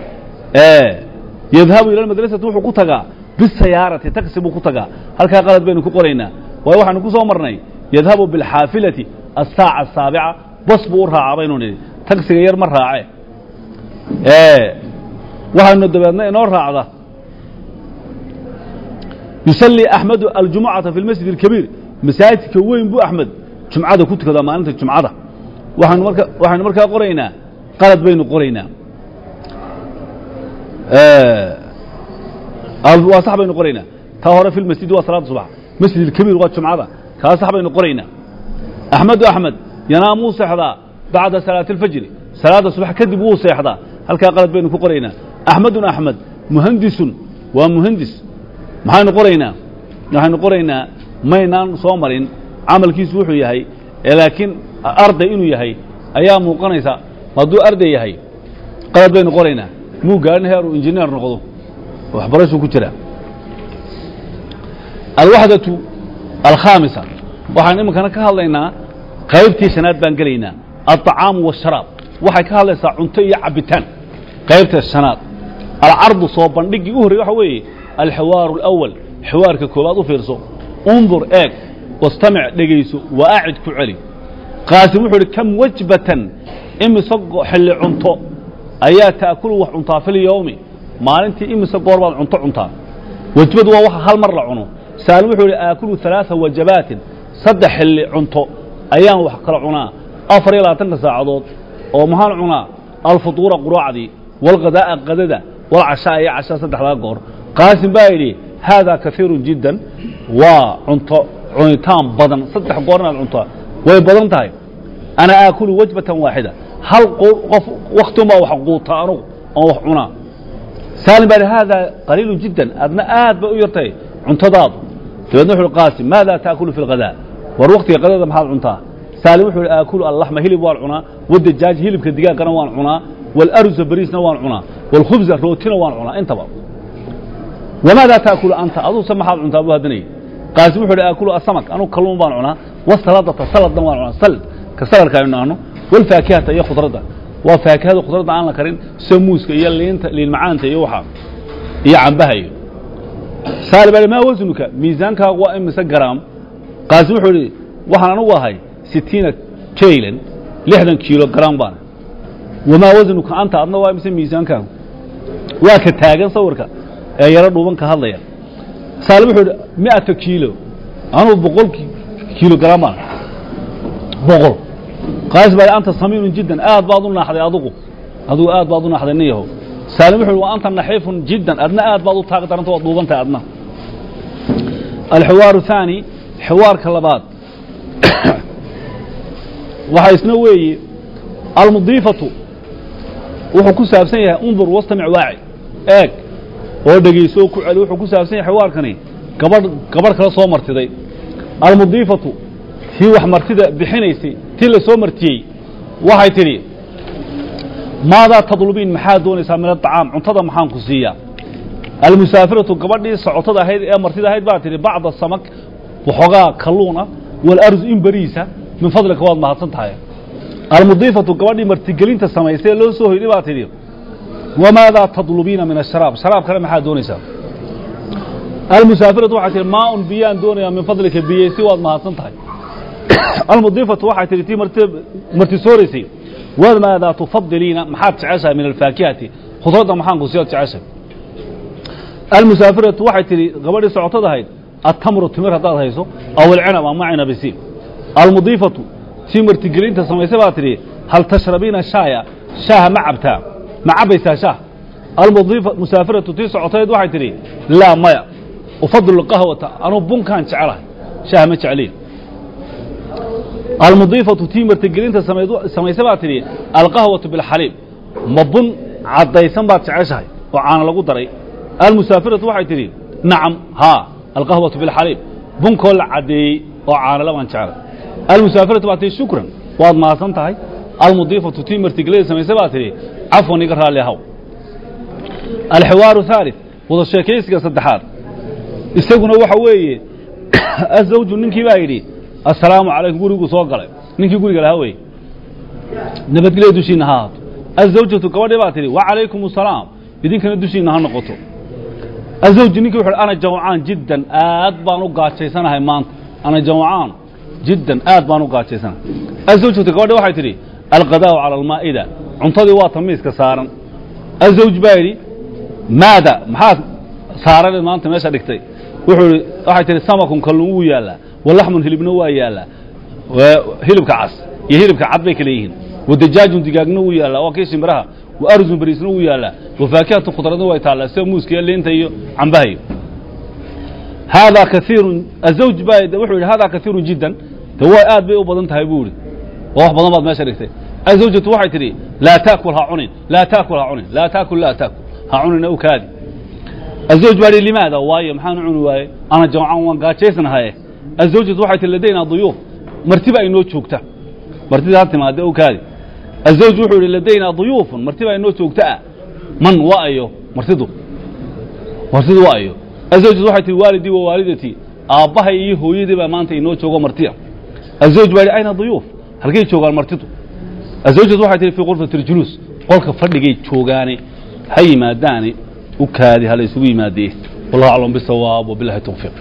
yadhabu ila madrasati wuxuu ku tagaa. Bisayaarati taxi buu ku tagaa. Halkaa qalad baynu ku qoraynaa waayo waxaanu ku marnay yadhabu bilxaafilati asaaca asaabica bas buu u raacaa baynu nidhi taksiga yar ma raace waxaanu dabeedna inoo raacda yusalli axmedu aljumucata fi lmasjid alkabiir masaajidka weyn buu axmed jumcada ku tukadaa maalinta jumcada waxaanu marka waxaynu markaa qoraynaa qalad baynu qoraynaa waa sax baynu qoraynaa taa hore fi lmasjidi waa salaada subax masjid alkabiir waa jumcada kaa sax baynu qoraynaa axmedu axmed yanaamuu seexdaa bacda salaati alfajri. Salaada subax kadib wuu seexdaa halkaa qalad baynu ku qoraynaa axmedun axmed muhandisun waa muhandis. Maxaynu qoraynaa waxaynu qoraynaa maynaan soo marin. Camalkiisu wuxuu yahay laakiin arday inuu yahay ayaa muuqanaysa. Hadduu arday yahay qalad baynu qoraynaa muu gaadhin heer uu injineer noqdo. Waxbarashuu ku jira. Alwaxdatu alkhaamisa waxaan iminkana ka hadlaynaa qaybtii shanaad baan gelaynaa alطacaamu waasharaab waxay ka hadlaysaa cunto iyo cabitaan qaybta shanaad alcardu soo bandhigii u horrey waxa weeye alxiwaaru اlأwal xiwaarka koobaad u fiirso undur eeg wastamic dhegayso wa acid ku celi qaasim wuxuu idhi kam wajbatan imise xilli cunto ayaa ta'kulu wax cuntaa fi lyowmi maalintii imise goor baad cunto cuntaa wajbadu waa waxa hal mar la cuno saalim wuxuu idhi aakulu ثalaaثa wajabaatin saddex xilli cunto ayaan wax kala cunaa. Afar iyo labaatanka saacadood oo maxaan cunaa. Alfutuura quraacdii wاlghadaa'a qadada walcashaa iyo cashaa saddexdaa goor. Qaasim baa yidhi haadaa kaiiru jiddan waa cunto cunitaan badan. Saddex goor inaad cuntaa way badan tahay. Ana aakulu wajbatan waaxida hal qof waktiunbaa wax quuta anugu oon wax cunaa. Saalim baa yidhi haadaa qaliilu jiddan adna aad bay u yartay cuntadaadu. Dabeedna wuxu qaasim maada taakulu fi lghadaa war waktiga qadada maxaad cuntaa saalim wuxuu yidhi aakulu allaxma hilib waan cunaa wadajaaj hilibka digaaggana waan cunaa waalarusa bariisna waan cunaa waalkhubza rootina waan cunaa. Intaba wamaada taakulu anta? Aduse maxaad cuntaa? Buu haddanayay qaasim wuxuu yidhi aakulu asamak anugu kalluun baan cunaa wasaladata saladna waan cunaa salad. Ka saladka aynu nahno walfaakihata iyo khudradda. Waa faakihada khudradda aan la karin sida muuska iyo liinta liin macaanta iyo waxa iyo cambaha iyo. Saalim baa maa wasnuka miisaankaagu waa imise garaam qaasim wuxuu yidhi waxaan anugu ahay sitiina kaylan lixdan kiilo garaam baan. Wamaa wasnuka anta adna waa imise miisaankaagu waa ka taagan sawirka ee yaro dhuuban ka hadlaya. Saalim wuxuu yidhi mi'ata kiilo anugu boqol kiilo garaam baan. Boqol. Qaasim baa anta samiinun jiddan aad baad u naaxday adugu adugu aad baad u naaxday nin yahow. Saalim wuxuu yidhi wa anta naxiifun jiddan adna aad baad u taag daranta waad dhuubantahay adna. Alxiwaaru thaani xiwaarka labaad. Waxaa isna weeye almudiifatu wuxuu ku saabsan yahay undur wastamic waaci. Eeg. Oo dhegayso oo ku celi wuxuu ku saabsan yahay xiwaarkani gabadh gabadh kala soo martiday. Almudiifatu tii wax martida bixinaysay tii la soo martiyey waxay tidhi maadaa tadlubiin maxaad doonaysaa min aطacaam cuntada ku siiyaa almusaafiratu gabadhii socotada ahayd ee martida ahayd baa tidhi bacda samak waxoogaa kalluun ah walarus in beriisa min fadlika waad mahadsan tahay almudiifatu gabadhii martigelinta samaysay ee loo soo hoyday baa tidhi wamaadaa tadlubiina min asharaab sharaabkana maxaad doonaysaa almusaafiratu waxay tihi maa un biyaan doonayaa min fadlika biyeysi waad mahadsan tahay almudiifatu waxay tihi tii martisooraysay wamaadaa tufadiliina maxaad jeceshahay min alfaakihati khudradda maxaan ku siyaad jeceshahay almusaafiratu waxay tihi gabadhii socotada ahayd attamru timir haddaad hayso aw alcinab ama cinabisi almudiifatu tii martigelinta samaysay baa tidhi hal tashrabiina shaaya? Shaaha ma cabtaa ma cabbaysaa shaah? Almudiifa musaafiratu tii socotayd waxay tidhi laa maya. Ufadilu qahwata anuu bunkaan jecelahay shaaha ma jecliin. Almudiifatu tii martigelinta samaysay baa tidhi alqahwatu bilxaliib ma bun caddaysan baad jeceshahay oo caana lagu daray. Almusaafiratu waxay tidhi nacam haa alqahwatu bilxaliib bunkoo la caddeeyey oo caanala baan jeclay almusaafiratu baa tihi shukran waad mahadsan tahay almudiifatu tii martigelada samaysay baa tidhi cafwan iga raalli ahaw alxiwaaru haalith wada sheekaysiga saddexaad isaguna waxa weeye azawju ninkii baa yidhi assalaamu calaykum guriguu soo galay ninkii guriga lahaa weye nabadgelya dushiinna ha ahaato azawjatu gabadhii baa tidhi wacalaykum asalaam idinkana dushiinna ha noqoto azawji ninkii wuxu ana jawcaan jiddan aad baan u gaajaysanahay maanta. Ana jawcaan jiddan aad baan u gaajaysanahay azawjatu gabadhi waxay tidhi alqadaa'u cala almaa'ida cuntadii waa tamiiska saaran. Azawj baa yidhi maada maxaad saaran maanta meesha dhigtay? Wuxuu yidhi waxay tidhi samakun kalluun wuu yaallaa walaxmun hilibna waa yaallaa hilibka cas iyo hilibka cad bay yihiin wadajaajun digaagna wuu yaallaa waa kii shimbiraha wa arzun bariisna wuu yaallaa. Wafaakihatu khudradna way taallaa sida muuska iyo liinta iyo cambahayo haadaa kaiirun azawj baa wuxuu yidhi haadaa kaiirun jiddan de way aad bay u badan tahay buu yidhi. Oo wax badan baad meesha dhigtay. Azawjatu waxay tidhi laa taakul ha cunin laa taakul ha cunin laa taakul laa taakul ha cunina u kaadi. Azawj baa yidhi limaada? Waayo maxaan u cuni waaye? Ana jamcan waan gaajaysnahaye azawjatu waxay tihi ladaynaa duyuuf martiba aynoo joogta. Martida ha timaade u kaadi azawj wuxuu yidhi ladaynaa duyuufun martiba aynoo joogta ah man waa ayo martidu martidu waa ayo azawjatu waxay tihi waalidii wa waalidatii aabbahay iyo hooyadii baa maanta inoo joogo martiya azawj baa yidhi ayna duyuuf halkay joogaan martidu azawjatu waxay tihi fii qurfati اljuluus qolka fadhigay joogaane ha yimaadaane u kaadi hala isugu yimaadee wallahu aclam bisawaab wabilahi tawfiiq